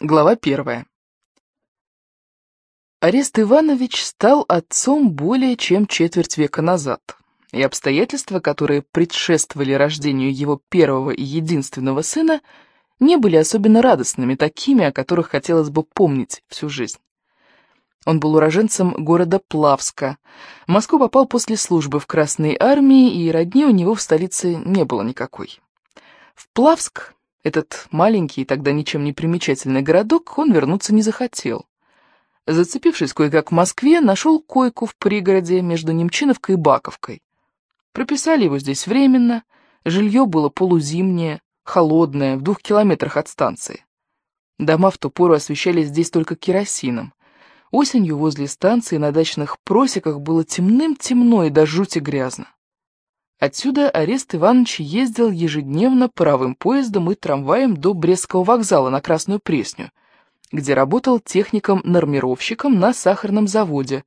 Глава первая. Арест Иванович стал отцом более чем четверть века назад, и обстоятельства, которые предшествовали рождению его первого и единственного сына, не были особенно радостными, такими, о которых хотелось бы помнить всю жизнь. Он был уроженцем города Плавска. В Москву попал после службы в Красной армии, и родни у него в столице не было никакой. В Плавск этот маленький тогда ничем не примечательный городок он вернуться не захотел. Зацепившись кое-как в Москве, нашел койку в пригороде между Немчиновкой и Баковкой. Прописали его здесь временно, жилье было полузимнее, холодное, в двух километрах от станции. Дома в ту пору освещались здесь только керосином. Осенью возле станции на дачных просеках было темным-темно и до жути грязно. Отсюда Арест Иванович ездил ежедневно паровым поездом и трамваем до Брестского вокзала на Красную Пресню, где работал техником-нормировщиком на сахарном заводе.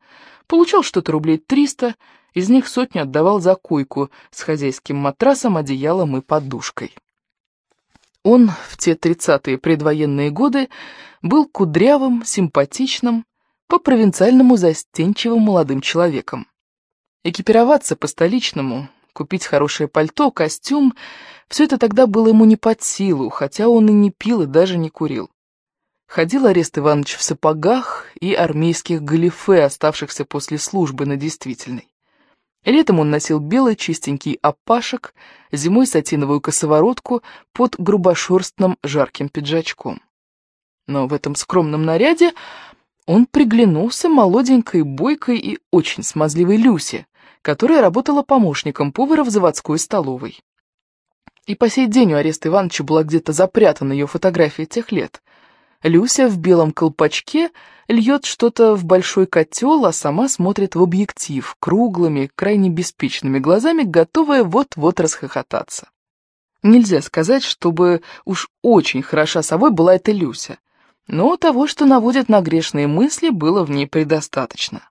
Получал что-то рублей 300, из них сотню отдавал за койку с хозяйским матрасом, одеялом и подушкой. Он в те тридцатые предвоенные годы был кудрявым, симпатичным, по-провинциальному застенчивым молодым человеком. Экипироваться по-столичному купить хорошее пальто, костюм. Все это тогда было ему не под силу, хотя он и не пил, и даже не курил. Ходил Арест Иванович в сапогах и армейских галифе, оставшихся после службы на действительной. Летом он носил белый чистенький опашек, зимой сатиновую косоворотку под грубошерстным жарким пиджачком. Но в этом скромном наряде он приглянулся молоденькой, бойкой и очень смазливой Люсе, которая работала помощником повара в заводской столовой. И по сей день у Ареста Ивановича была где-то запрятана ее фотография тех лет. Люся в белом колпачке льет что-то в большой котел, а сама смотрит в объектив, круглыми, крайне беспечными глазами, готовая вот-вот расхохотаться. Нельзя сказать, чтобы уж очень хороша собой была эта Люся, но того, что наводит на грешные мысли, было в ней предостаточно.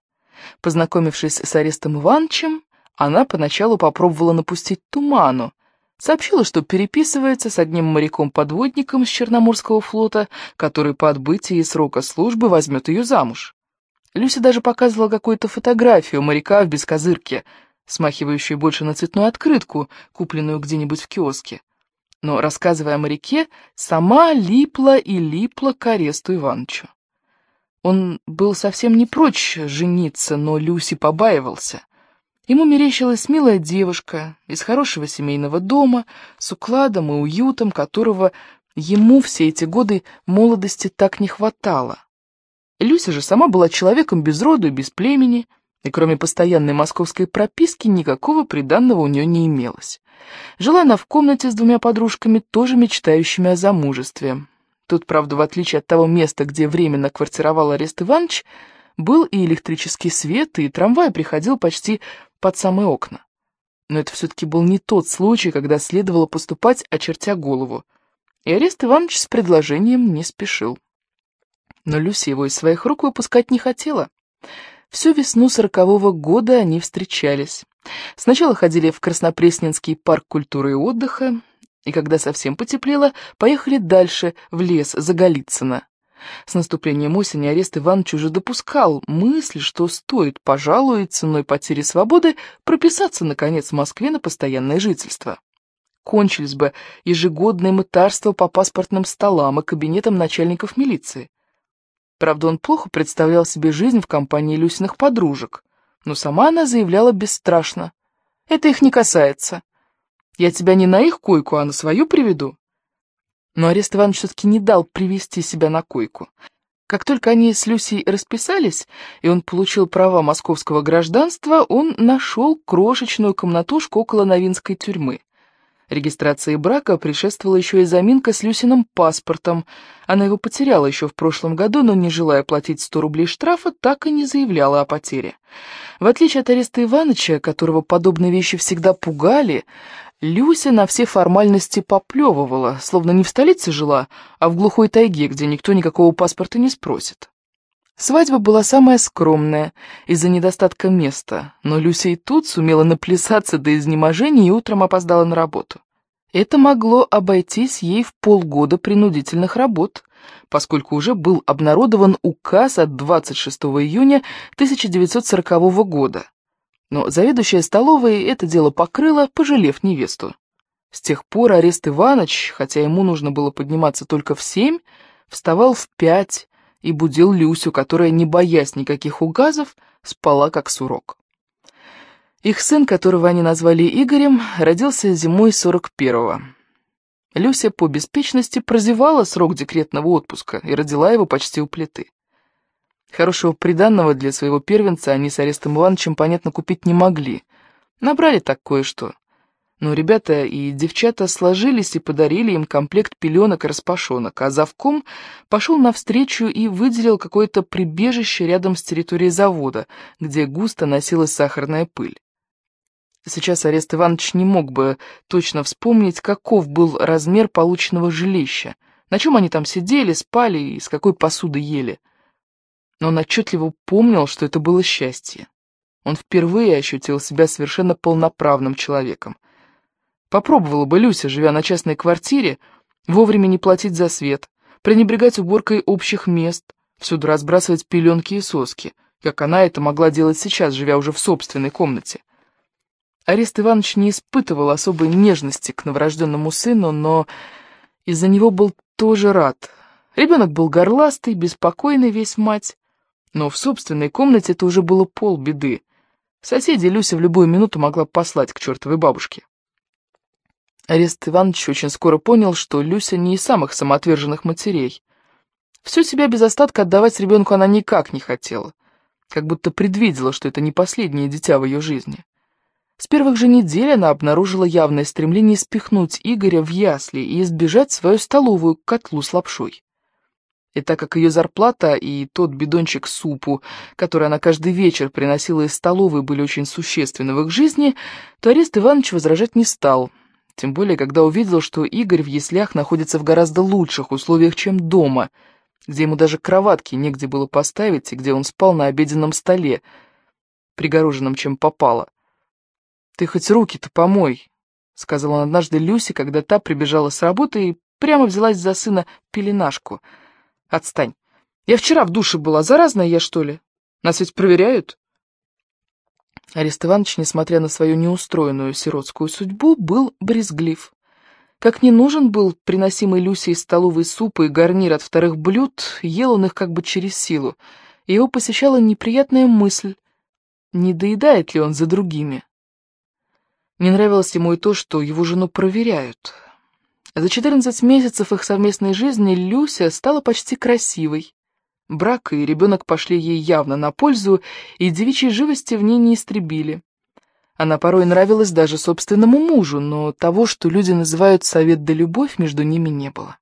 Познакомившись с Арестом Ивановичем, она поначалу попробовала напустить туману, сообщила, что переписывается с одним моряком-подводником с Черноморского флота, который по отбытии срока службы возьмет ее замуж. Люся даже показывала какую-то фотографию моряка в бескозырке, смахивающую больше на цветную открытку, купленную где-нибудь в киоске. Но, рассказывая о моряке, сама липла и липла к Аресту Ивановичу. Он был совсем не прочь жениться, но Люси побаивался. Ему мерещилась милая девушка из хорошего семейного дома, с укладом и уютом, которого ему все эти годы молодости так не хватало. Люся же сама была человеком без роду и без племени, и кроме постоянной московской прописки никакого приданного у нее не имелось. Жила она в комнате с двумя подружками, тоже мечтающими о замужестве. Тут, правда, в отличие от того места, где временно квартировал Арест Иванович, был и электрический свет, и трамвай приходил почти под самые окна. Но это все-таки был не тот случай, когда следовало поступать, очертя голову. И Арест Иванович с предложением не спешил. Но Люся его из своих рук выпускать не хотела. Всю весну сорокового года они встречались. Сначала ходили в Краснопресненский парк культуры и отдыха, и когда совсем потеплело, поехали дальше, в лес, за Голицыно. С наступлением осени Арест Иванович уже допускал мысль, что стоит, пожалуй, ценой потери свободы прописаться, наконец, в Москве на постоянное жительство. Кончились бы ежегодные мытарства по паспортным столам и кабинетам начальников милиции. Правда, он плохо представлял себе жизнь в компании Люсиных подружек, но сама она заявляла бесстрашно. «Это их не касается. Я тебя не на их койку, а на свою приведу. Но Арест Иванович все-таки не дал привести себя на койку. Как только они с Люсей расписались, и он получил права московского гражданства, он нашел крошечную комнатушку около Новинской тюрьмы. Регистрации брака предшествовала еще и заминка с Люсиным паспортом. Она его потеряла еще в прошлом году, но, не желая платить 100 рублей штрафа, так и не заявляла о потере. В отличие от Ареста Ивановича, которого подобные вещи всегда пугали, Люся на все формальности поплевывала, словно не в столице жила, а в глухой тайге, где никто никакого паспорта не спросит. Свадьба была самая скромная, из-за недостатка места, но Люся и тут сумела наплясаться до изнеможения и утром опоздала на работу. это могло обойтись ей в полгода принудительных работ, поскольку уже был обнародован указ от 26 июня 1940 года. Но заведующая столовой это дело покрыла, пожалев невесту. С тех пор Арест Иванович, хотя ему нужно было подниматься только в семь, вставал в пять и будил Люсю, которая, не боясь никаких указов, спала как сурок. Их сын, которого они назвали Игорем, родился зимой 41-го. Люся по беспечности прозевала срок декретного отпуска и родила его почти у плиты. Хорошего приданного для своего первенца они с Арестом Ивановичем, понятно, купить не могли. Набрали так кое-что. Но ребята и девчата сложились и подарили им комплект пеленок и распашонок, а завком пошел навстречу и выделил какое-то прибежище рядом с территорией завода, где густо носилась сахарная пыль. Сейчас Арест Иванович не мог бы точно вспомнить, каков был размер полученного жилища, на чем они там сидели, спали и с какой посуды ели. Но он отчетливо помнил, что это было счастье. Он впервые ощутил себя совершенно полноправным человеком. Попробовала бы Люся, живя на частной квартире, вовремя не платить за свет, пренебрегать уборкой общих мест, всюду разбрасывать пеленки и соски, как она это могла делать сейчас, живя уже в собственной комнате. Арест Иванович не испытывал особой нежности к новорожденному сыну, но из-за него был тоже рад. Ребенок был горластый, беспокойный весь мать, но в собственной комнате это уже было полбеды. Соседи Люся в любую минуту могла послать к чертовой бабушке. Арест Иванович очень скоро понял, что Люся не из самых самоотверженных матерей. Всю себя без остатка отдавать ребенку она никак не хотела, как будто предвидела, что это не последнее дитя в ее жизни. С первых же недель она обнаружила явное стремление спихнуть Игоря в ясли и избежать свою столовую к котлу с лапшой. И так как ее зарплата и тот бидончик супу, который она каждый вечер приносила из столовой, были очень существенны в их жизни, то Арест Иванович возражать не стал, тем более, когда увидел, что Игорь в яслях находится в гораздо лучших условиях, чем дома, где ему даже кроватки негде было поставить и где он спал на обеденном столе, пригороженном чем попало. «Ты хоть руки-то помой», — сказал он однажды Люсе, когда та прибежала с работы и прямо взялась за сына пеленашку. «Отстань. Я вчера в душе была. Заразная я, что ли? Нас ведь проверяют?» Арест Иванович, несмотря на свою неустроенную сиротскую судьбу, был брезглив. Как не нужен был приносимый Люсе из столовой суп и гарнир от вторых блюд, ел он их как бы через силу, его посещала неприятная мысль, не доедает ли он за другими. Не нравилось ему и то, что его жену проверяют. За 14 месяцев их совместной жизни Люся стала почти красивой. Брак и ребенок пошли ей явно на пользу, и девичьей живости в ней не истребили. Она порой нравилась даже собственному мужу, но того, что люди называют совет да любовь, между ними не было.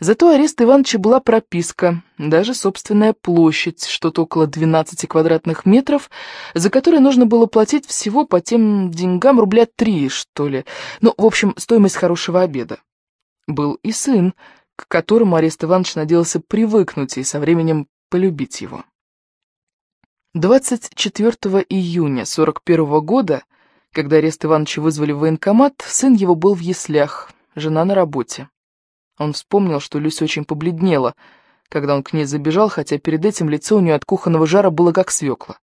Зато арест Ивановича была прописка, даже собственная площадь, что-то около 12 квадратных метров, за которые нужно было платить всего по тем деньгам рубля три, что ли. Ну, в общем, стоимость хорошего обеда. Был и сын, к которому Арест Иванович надеялся привыкнуть и со временем полюбить его. 24 июня 41 -го года, когда Арест Ивановича вызвали в военкомат, сын его был в яслях, жена на работе. Он вспомнил, что Люся очень побледнела, когда он к ней забежал, хотя перед этим лицо у нее от кухонного жара было как свекла.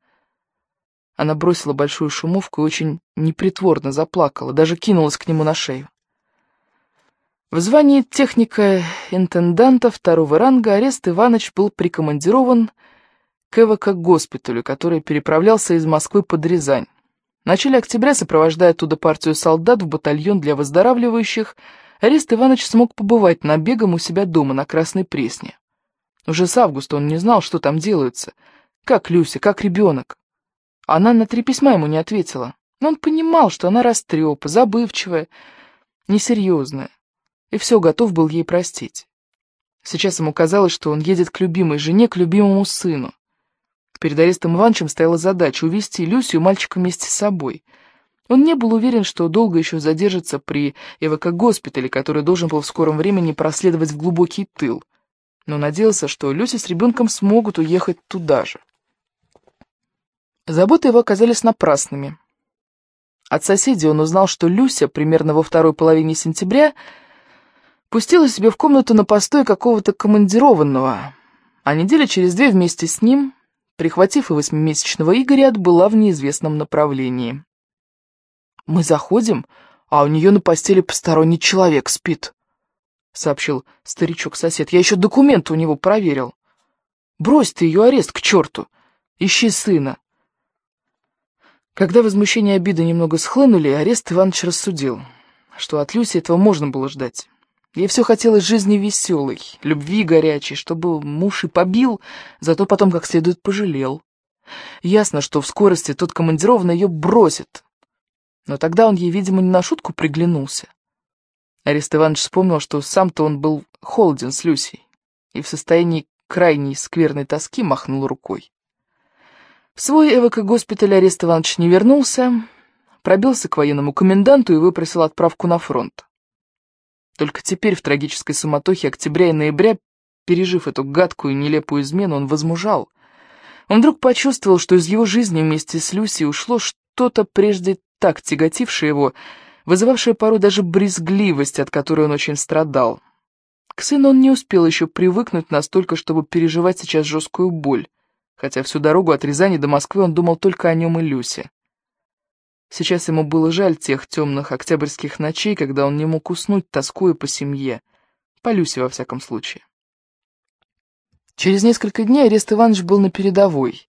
Она бросила большую шумовку и очень непритворно заплакала, даже кинулась к нему на шею. В звании техника-интенданта второго ранга Арест Иванович был прикомандирован к ЭВК-госпиталю, который переправлялся из Москвы под Рязань. В начале октября, сопровождая оттуда партию солдат в батальон для выздоравливающих, Арест Иванович смог побывать набегом у себя дома на Красной Пресне. Уже с августа он не знал, что там делается. Как Люся, как ребенок. Она на три письма ему не ответила. Но он понимал, что она растрепа, забывчивая, несерьезная. И все готов был ей простить. Сейчас ему казалось, что он едет к любимой жене, к любимому сыну. Перед Арестом Ивановичем стояла задача увести Люсю и мальчика вместе с собой — он не был уверен, что долго еще задержится при ЭВК-госпитале, который должен был в скором времени проследовать в глубокий тыл, но надеялся, что Люся с ребенком смогут уехать туда же. Заботы его оказались напрасными. От соседей он узнал, что Люся примерно во второй половине сентября пустила себе в комнату на постой какого-то командированного, а неделя через две вместе с ним, прихватив и восьмимесячного Игоря, отбыла в неизвестном направлении. «Мы заходим, а у нее на постели посторонний человек спит», — сообщил старичок-сосед. «Я еще документы у него проверил. Брось ты ее арест к черту, ищи сына». Когда возмущение и обида немного схлынули, арест Иванович рассудил, что от Люси этого можно было ждать. Ей все хотелось жизни веселой, любви горячей, чтобы муж и побил, зато потом как следует пожалел. Ясно, что в скорости тот командированный ее бросит. Но тогда он ей, видимо, не на шутку приглянулся. Арест Иванович вспомнил, что сам-то он был холоден с Люсей и в состоянии крайней скверной тоски махнул рукой. В свой ЭВК-госпиталь Арест Иванович не вернулся, пробился к военному коменданту и выпросил отправку на фронт. Только теперь, в трагической суматохе октября и ноября, пережив эту гадкую и нелепую измену, он возмужал. Он вдруг почувствовал, что из его жизни вместе с Люси ушло что-то прежде так тяготившее его, вызывавшее порой даже брезгливость, от которой он очень страдал. К сыну он не успел еще привыкнуть настолько, чтобы переживать сейчас жесткую боль хотя всю дорогу от Рязани до Москвы он думал только о нем и Люсе. Сейчас ему было жаль тех темных октябрьских ночей, когда он не мог уснуть, тоскуя по семье, по Люсе во всяком случае. Через несколько дней Арест Иванович был на передовой.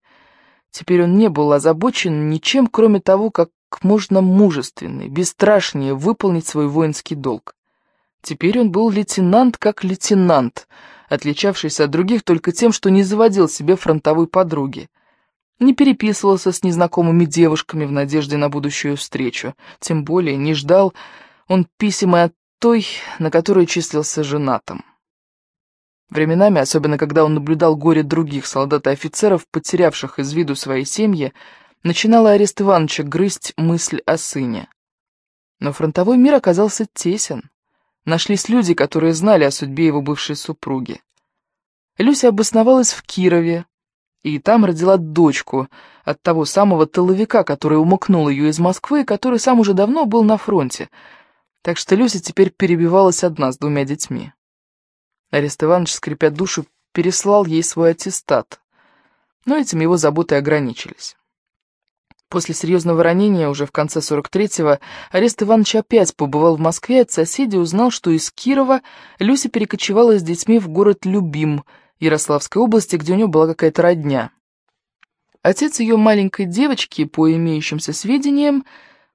Теперь он не был озабочен ничем, кроме того, как можно мужественнее, бесстрашнее выполнить свой воинский долг. Теперь он был лейтенант как лейтенант — отличавшийся от других только тем, что не заводил себе фронтовой подруги. Не переписывался с незнакомыми девушками в надежде на будущую встречу, тем более не ждал он писем от той, на которой числился женатым. Временами, особенно когда он наблюдал горе других солдат и офицеров, потерявших из виду свои семьи, начинала Арест Ивановича грызть мысль о сыне. Но фронтовой мир оказался тесен. Нашлись люди, которые знали о судьбе его бывшей супруги. Люся обосновалась в Кирове, и там родила дочку от того самого тыловика, который умыкнул ее из Москвы и который сам уже давно был на фронте. Так что Люся теперь перебивалась одна с двумя детьми. Арест Иванович, скрипя душу, переслал ей свой аттестат, но этим его заботы ограничились. После серьезного ранения, уже в конце 43-го, Арест Иванович опять побывал в Москве, от соседей узнал, что из Кирова Люся перекочевала с детьми в город Любим, Ярославской области, где у нее была какая-то родня. Отец ее маленькой девочки, по имеющимся сведениям,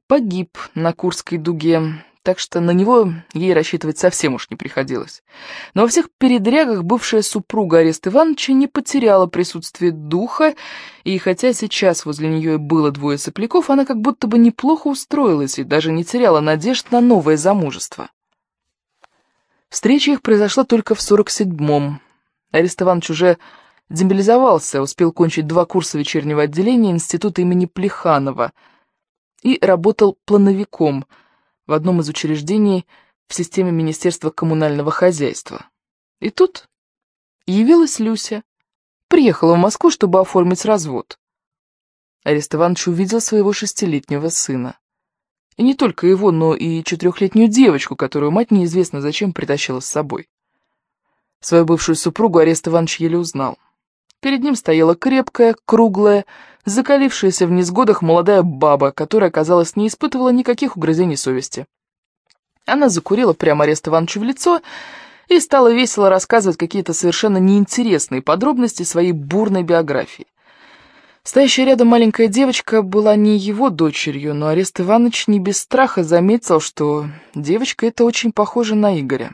погиб на Курской дуге, так что на него ей рассчитывать совсем уж не приходилось. Но во всех передрягах бывшая супруга Арест Ивановича не потеряла присутствие духа, и хотя сейчас возле нее было двое сопляков, она как будто бы неплохо устроилась и даже не теряла надежд на новое замужество. Встреча их произошла только в 47-м. Арест Иванович уже демобилизовался, успел кончить два курса вечернего отделения института имени Плеханова и работал плановиком – в одном из учреждений в системе Министерства коммунального хозяйства. И тут явилась Люся, приехала в Москву, чтобы оформить развод. Арест Иванович увидел своего шестилетнего сына. И не только его, но и четырехлетнюю девочку, которую мать неизвестно зачем притащила с собой. Свою бывшую супругу Арест Иванович еле узнал. Перед ним стояла крепкая, круглая, закалившаяся в несгодах молодая баба, которая, казалось, не испытывала никаких угрызений совести. Она закурила прямо Арест Ивановичу в лицо и стала весело рассказывать какие-то совершенно неинтересные подробности своей бурной биографии. Стоящая рядом маленькая девочка была не его дочерью, но Арест Иванович не без страха заметил, что девочка эта очень похожа на Игоря,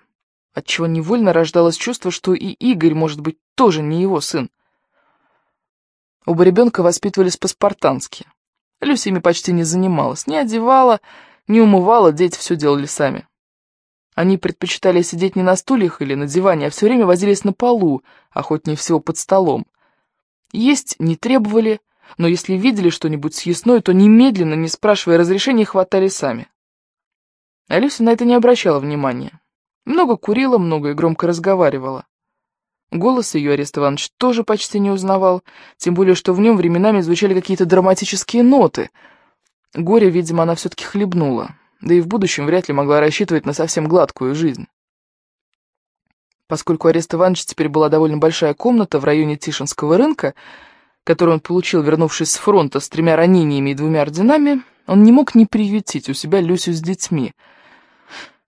отчего невольно рождалось чувство, что и Игорь, может быть, тоже не его сын. Оба ребенка воспитывались по-спартански. Люся ими почти не занималась, не одевала, не умывала, дети все делали сами. Они предпочитали сидеть не на стульях или на диване, а все время возились на полу, охотнее всего под столом. Есть не требовали, но если видели что-нибудь съестное, то немедленно, не спрашивая разрешения, хватали сами. А Люся на это не обращала внимания. Много курила, много и громко разговаривала. Голос ее Арест Иванович тоже почти не узнавал, тем более, что в нем временами звучали какие-то драматические ноты. Горе, видимо, она все-таки хлебнула, да и в будущем вряд ли могла рассчитывать на совсем гладкую жизнь. Поскольку арест Ивановича теперь была довольно большая комната в районе Тишинского рынка, которую он получил, вернувшись с фронта с тремя ранениями и двумя орденами, он не мог не приютить у себя Люсю с детьми.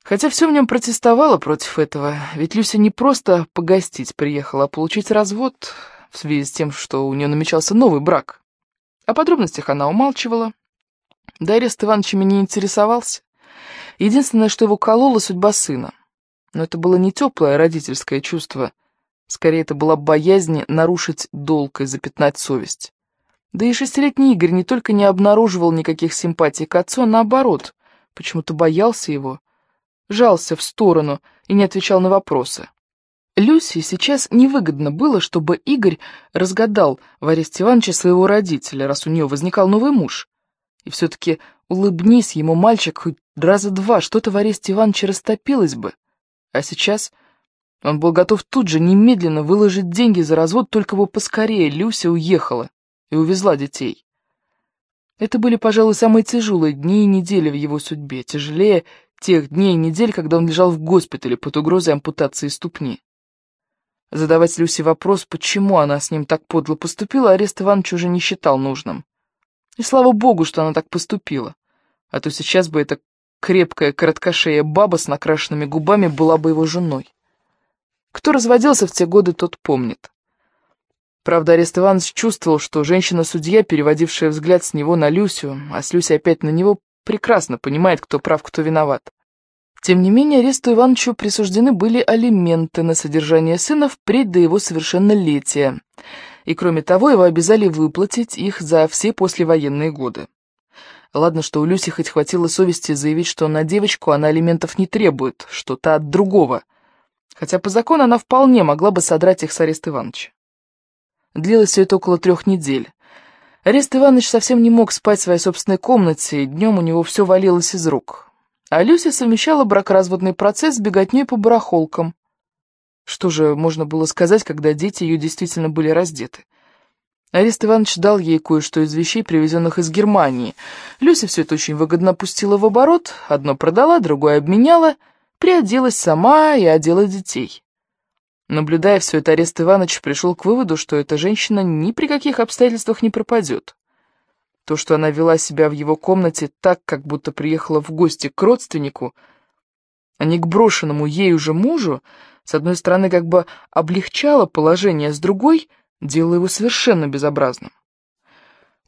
Хотя все в нем протестовало против этого, ведь Люся не просто погостить приехала, а получить развод в связи с тем, что у нее намечался новый брак. О подробностях она умалчивала. Да арест Ивановичами не интересовался. Единственное, что его колола судьба сына. Но это было не теплое родительское чувство. Скорее, это была боязнь нарушить долг и запятнать совесть. Да и шестилетний Игорь не только не обнаруживал никаких симпатий к отцу, а наоборот, почему-то боялся его, жался в сторону и не отвечал на вопросы. Люси сейчас невыгодно было, чтобы Игорь разгадал в Ивановича своего родителя, раз у нее возникал новый муж. И все-таки улыбнись ему, мальчик, хоть раза два, что-то в Ивановича растопилось бы. А сейчас он был готов тут же немедленно выложить деньги за развод, только бы поскорее Люся уехала и увезла детей. Это были, пожалуй, самые тяжелые дни и недели в его судьбе, тяжелее тех дней и недель, когда он лежал в госпитале под угрозой ампутации ступни. Задавать Люсе вопрос, почему она с ним так подло поступила, арест Иванович уже не считал нужным. И слава богу, что она так поступила, а то сейчас бы эта крепкая, короткошея баба с накрашенными губами была бы его женой. Кто разводился в те годы, тот помнит. Правда, Арест Иванович чувствовал, что женщина-судья, переводившая взгляд с него на Люсю, а с Люси опять на него, прекрасно понимает, кто прав, кто виноват. Тем не менее, Аресту Ивановичу присуждены были алименты на содержание сына впредь до его совершеннолетия, и кроме того, его обязали выплатить их за все послевоенные годы. Ладно, что у Люси хоть хватило совести заявить, что на девочку она алиментов не требует, что та от другого, хотя по закону она вполне могла бы содрать их с Ареста Ивановича. Длилось все это около трех недель. Арест Иванович совсем не мог спать в своей собственной комнате, и днем у него все валилось из рук. А Люся совмещала бракоразводный процесс с беготней по барахолкам. Что же можно было сказать, когда дети ее действительно были раздеты? Арест Иванович дал ей кое-что из вещей, привезенных из Германии. Люся все это очень выгодно пустила в оборот, одно продала, другое обменяла, приоделась сама и одела детей. Наблюдая все это, Арест Иванович пришел к выводу, что эта женщина ни при каких обстоятельствах не пропадет. То, что она вела себя в его комнате так, как будто приехала в гости к родственнику, а не к брошенному ей уже мужу, с одной стороны, как бы облегчало положение, с другой — делало его совершенно безобразным.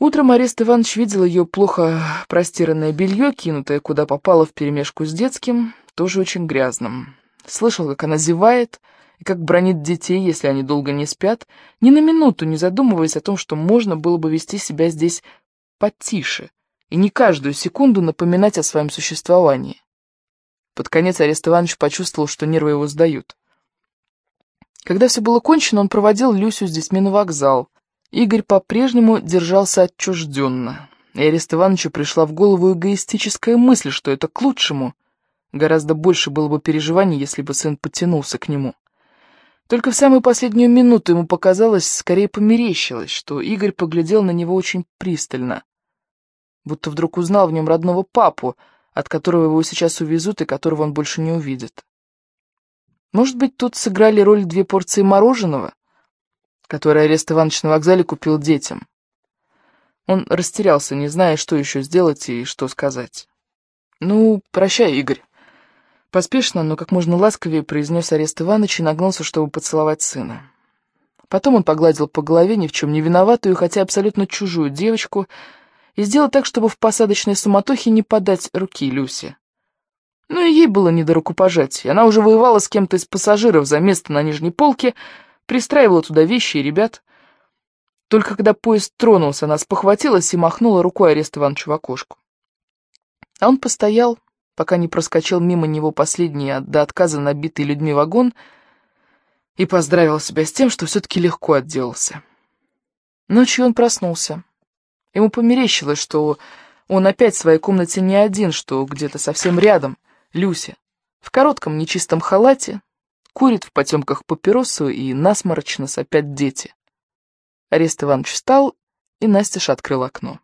Утром Арест Иванович видел ее плохо простиранное белье, кинутое куда попало вперемешку с детским, тоже очень грязным. Слышал, как она зевает — и как бронит детей, если они долго не спят, ни на минуту не задумываясь о том, что можно было бы вести себя здесь потише и не каждую секунду напоминать о своем существовании. Под конец Арест Иванович почувствовал, что нервы его сдают. Когда все было кончено, он проводил Люсю с детьми на вокзал. Игорь по-прежнему держался отчужденно, и Арест Ивановичу пришла в голову эгоистическая мысль, что это к лучшему. Гораздо больше было бы переживаний, если бы сын потянулся к нему. Только в самую последнюю минуту ему показалось, скорее померещилось, что Игорь поглядел на него очень пристально. Будто вдруг узнал в нем родного папу, от которого его сейчас увезут и которого он больше не увидит. Может быть, тут сыграли роль две порции мороженого, которое Арест Иванович на вокзале купил детям. Он растерялся, не зная, что еще сделать и что сказать. «Ну, прощай, Игорь». Поспешно, но как можно ласковее произнес Арест Иванович и нагнулся, чтобы поцеловать сына. Потом он погладил по голове ни в чем не виноватую, хотя абсолютно чужую девочку, и сделал так, чтобы в посадочной суматохе не подать руки Люсе. Ну и ей было не до рукопожатия. Она уже воевала с кем-то из пассажиров за место на нижней полке, пристраивала туда вещи и ребят. Только когда поезд тронулся, она спохватилась и махнула рукой Арест Ивановичу в окошко. А он постоял, пока не проскочил мимо него последний до отказа набитый людьми вагон и поздравил себя с тем, что все-таки легко отделался. Ночью он проснулся. Ему померещилось, что он опять в своей комнате не один, что где-то совсем рядом, Люся, в коротком нечистом халате, курит в потемках папиросу и насморочно сопят дети. Арест Иванович встал, и Настеж открыл окно.